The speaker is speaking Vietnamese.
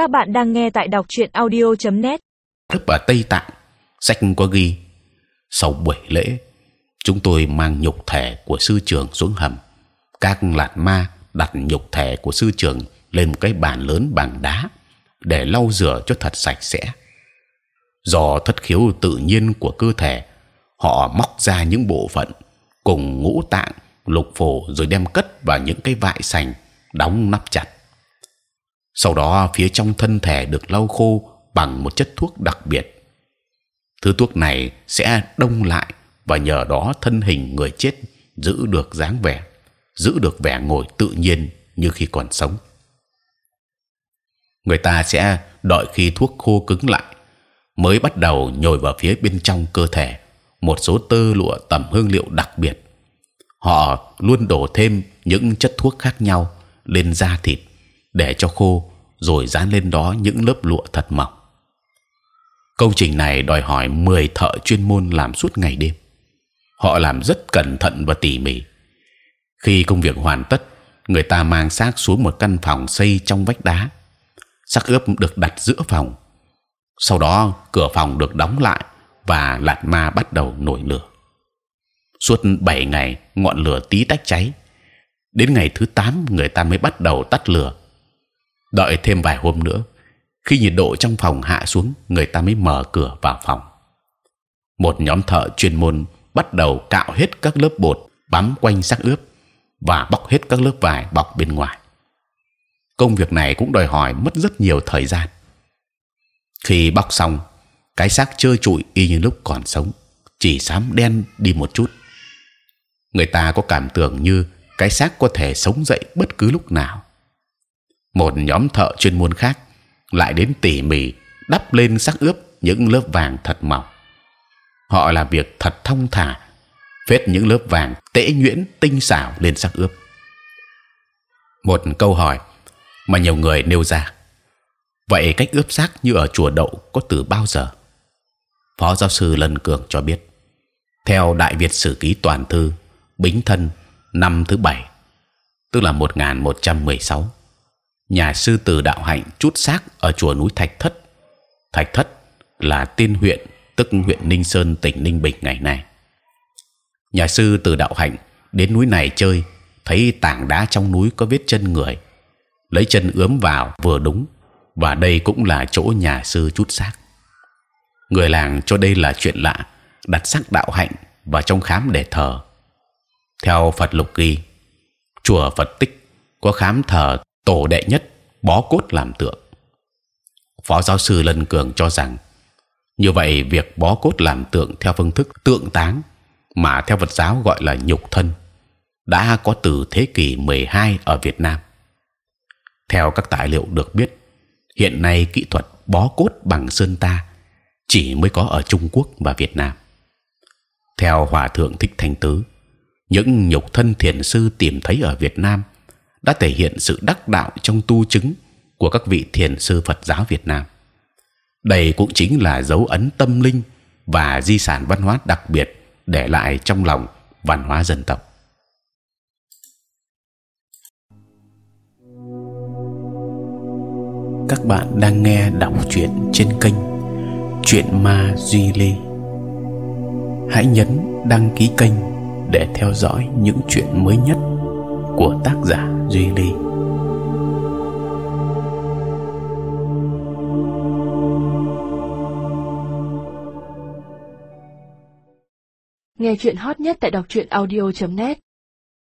Các bạn đang nghe tại đọc truyện audio.net. Thức ở Tây Tạng, sách có ghi sau buổi lễ chúng tôi mang nhục thể của sư trưởng xuống hầm. Các lạt ma đặt nhục thể của sư trưởng lên một cái bàn lớn bằng đá để lau rửa cho thật sạch sẽ. Do thất khiếu tự nhiên của cơ thể, họ móc ra những bộ phận cùng ngũ tạng, lục phủ rồi đem cất vào những cái vại sành đóng nắp chặt. Sau đó phía trong thân thể được lau khô bằng một chất thuốc đặc biệt. Thứ thuốc này sẽ đông lại và nhờ đó thân hình người chết giữ được dáng vẻ, giữ được vẻ ngồi tự nhiên như khi còn sống. Người ta sẽ đợi khi thuốc khô cứng lại mới bắt đầu nhồi vào phía bên trong cơ thể một số tơ lụa tẩm hương liệu đặc biệt. Họ luôn đổ thêm những chất thuốc khác nhau lên da thịt để cho khô, rồi dán lên đó những lớp lụa thật mỏng. Công trình này đòi hỏi 10 thợ chuyên môn làm suốt ngày đêm. Họ làm rất cẩn thận và tỉ mỉ. Khi công việc hoàn tất, người ta mang xác xuống một căn phòng xây trong vách đá. xác ướp được đặt giữa phòng. Sau đó cửa phòng được đóng lại và lạt ma bắt đầu nổi lửa. Suốt 7 ngày ngọn lửa tí tách cháy. Đến ngày thứ 8 người ta mới bắt đầu tắt lửa. Đợi thêm vài hôm nữa, khi nhiệt độ trong phòng hạ xuống, người ta mới mở cửa vào phòng. Một nhóm thợ chuyên môn bắt đầu cạo hết các lớp bột bám quanh xác ướp và bọc hết các lớp vải bọc bên ngoài. Công việc này cũng đòi hỏi mất rất nhiều thời gian. Khi bọc xong, cái xác trơ trụi y như lúc còn sống, chỉ xám đen đi một chút. Người ta có cảm tưởng như cái xác có thể sống dậy bất cứ lúc nào. Một nhóm thợ chuyên môn khác lại đến tỉ mỉ đắp lên sắc ướp những lớp vàng thật mỏng. Họ làm việc thật thông thả, phết những lớp vàng tễ nhuyễn tinh xảo lên sắc ướp. Một câu hỏi mà nhiều người nêu ra. Vậy cách ướp xác như ở chùa đậu có từ bao giờ? Phó giáo sư Lân Cường cho biết, theo Đại Việt Sử Ký Toàn Thư, Bính Thân năm thứ bảy, tức là 1116 nhà sư từ đạo hạnh chút xác ở chùa núi Thạch Thất. Thạch Thất là tiên huyện, tức huyện Ninh Sơn, tỉnh Ninh Bình ngày nay. Nhà sư từ đạo hạnh đến núi này chơi, thấy tảng đá trong núi có vết chân người, lấy chân ướm vào vừa đúng, và đây cũng là chỗ nhà sư chút xác. Người làng cho đây là chuyện lạ, đặt xác đạo hạnh vào trong khám để thờ. Theo Phật lục ghi, chùa Phật tích có khám thờ tổ đệ nhất bó cốt làm tượng. Phó giáo sư Lân Cường cho rằng như vậy việc bó cốt làm tượng theo phương thức tượng táng mà theo Phật giáo gọi là nhục thân đã có từ thế kỷ 12 ở Việt Nam. Theo các tài liệu được biết, hiện nay kỹ thuật bó cốt bằng sơn ta chỉ mới có ở Trung Quốc và Việt Nam. Theo Hòa thượng Thích Thanh Tứ, những nhục thân thiền sư tìm thấy ở Việt Nam đã thể hiện sự đắc đạo trong tu chứng của các vị thiền sư Phật giáo Việt Nam. Đây cũng chính là dấu ấn tâm linh và di sản văn hóa đặc biệt để lại trong lòng văn hóa dân tộc. Các bạn đang nghe đọc truyện trên kênh Chuyện Ma Duy Lê. Hãy nhấn đăng ký kênh để theo dõi những chuyện mới nhất của tác giả Duy đi. Nghe chuyện hot nhất tại đọc truyện audio.net